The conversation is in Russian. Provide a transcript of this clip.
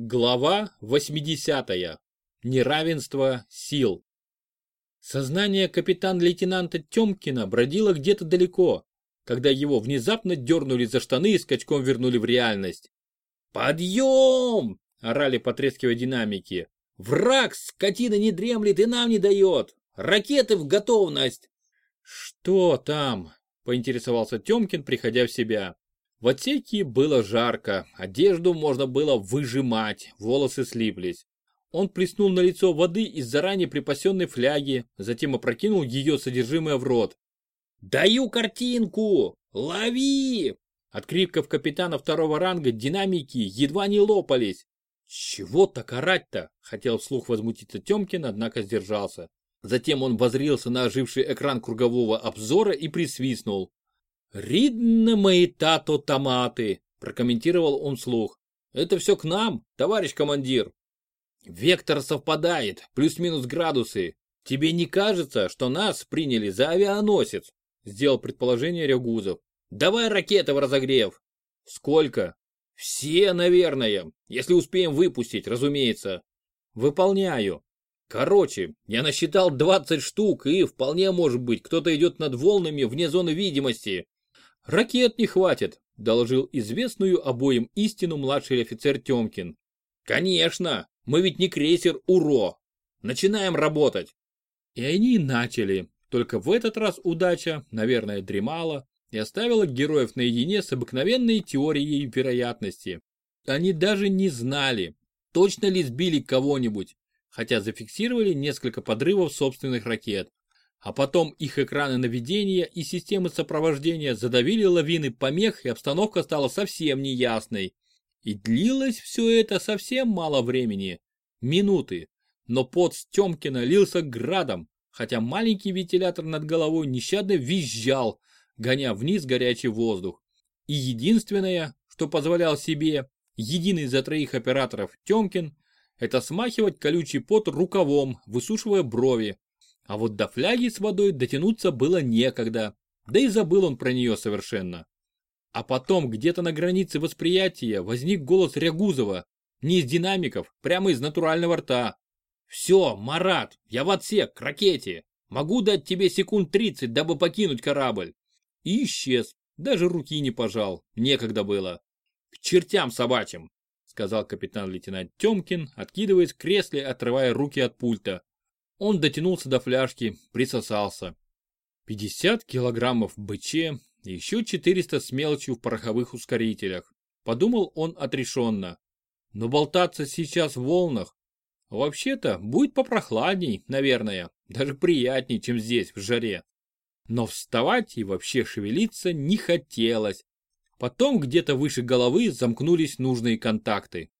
Глава 80. Неравенство сил. Сознание капитан-лейтенанта Тёмкина бродило где-то далеко, когда его внезапно дернули за штаны и скачком вернули в реальность. «Подъем!» – орали потрескивая динамики. «Враг, скотина, не дремлет и нам не дает! Ракеты в готовность!» «Что там?» – поинтересовался Тёмкин, приходя в себя. В отсеке было жарко, одежду можно было выжимать, волосы слиплись. Он плеснул на лицо воды из заранее припасенной фляги, затем опрокинул ее содержимое в рот. «Даю картинку! Лови!» От криков капитана второго ранга динамики едва не лопались. «Чего так орать-то?» – хотел вслух возмутиться Темкин, однако сдержался. Затем он возрился на оживший экран кругового обзора и присвистнул. «Ридно мои тато томаты», – прокомментировал он вслух. «Это все к нам, товарищ командир». «Вектор совпадает, плюс-минус градусы. Тебе не кажется, что нас приняли за авианосец?» – сделал предположение Рягузов. «Давай ракеты в разогрев». «Сколько?» «Все, наверное, если успеем выпустить, разумеется». «Выполняю», Короче, я насчитал 20 штук и вполне может быть кто-то идет над волнами вне зоны видимости. «Ракет не хватит», – доложил известную обоим истину младший офицер Тёмкин. «Конечно, мы ведь не крейсер УРО. Начинаем работать». И они начали, только в этот раз удача, наверное, дремала и оставила героев наедине с обыкновенной теорией вероятности. Они даже не знали, точно ли сбили кого-нибудь, хотя зафиксировали несколько подрывов собственных ракет а потом их экраны наведения и системы сопровождения задавили лавины помех и обстановка стала совсем неясной. И длилось все это совсем мало времени, минуты, но пот Стемкина лился градом, хотя маленький вентилятор над головой нещадно визжал, гоня вниз горячий воздух. И единственное, что позволял себе, единый за троих операторов Темкин, это смахивать колючий пот рукавом, высушивая брови, а вот до фляги с водой дотянуться было некогда, да и забыл он про нее совершенно. А потом где-то на границе восприятия возник голос Рягузова, не из динамиков, прямо из натурального рта. «Все, Марат, я в отсек, к ракете. Могу дать тебе секунд 30, дабы покинуть корабль». И исчез, даже руки не пожал, некогда было. «К чертям собачьим», сказал капитан-лейтенант Темкин, откидываясь в кресле, отрывая руки от пульта. Он дотянулся до фляжки, присосался. 50 килограммов БЧ еще 400 с мелочью в пороховых ускорителях. Подумал он отрешенно. Но болтаться сейчас в волнах. Вообще-то будет попрохладней, наверное, даже приятней, чем здесь, в жаре. Но вставать и вообще шевелиться не хотелось. Потом где-то выше головы замкнулись нужные контакты.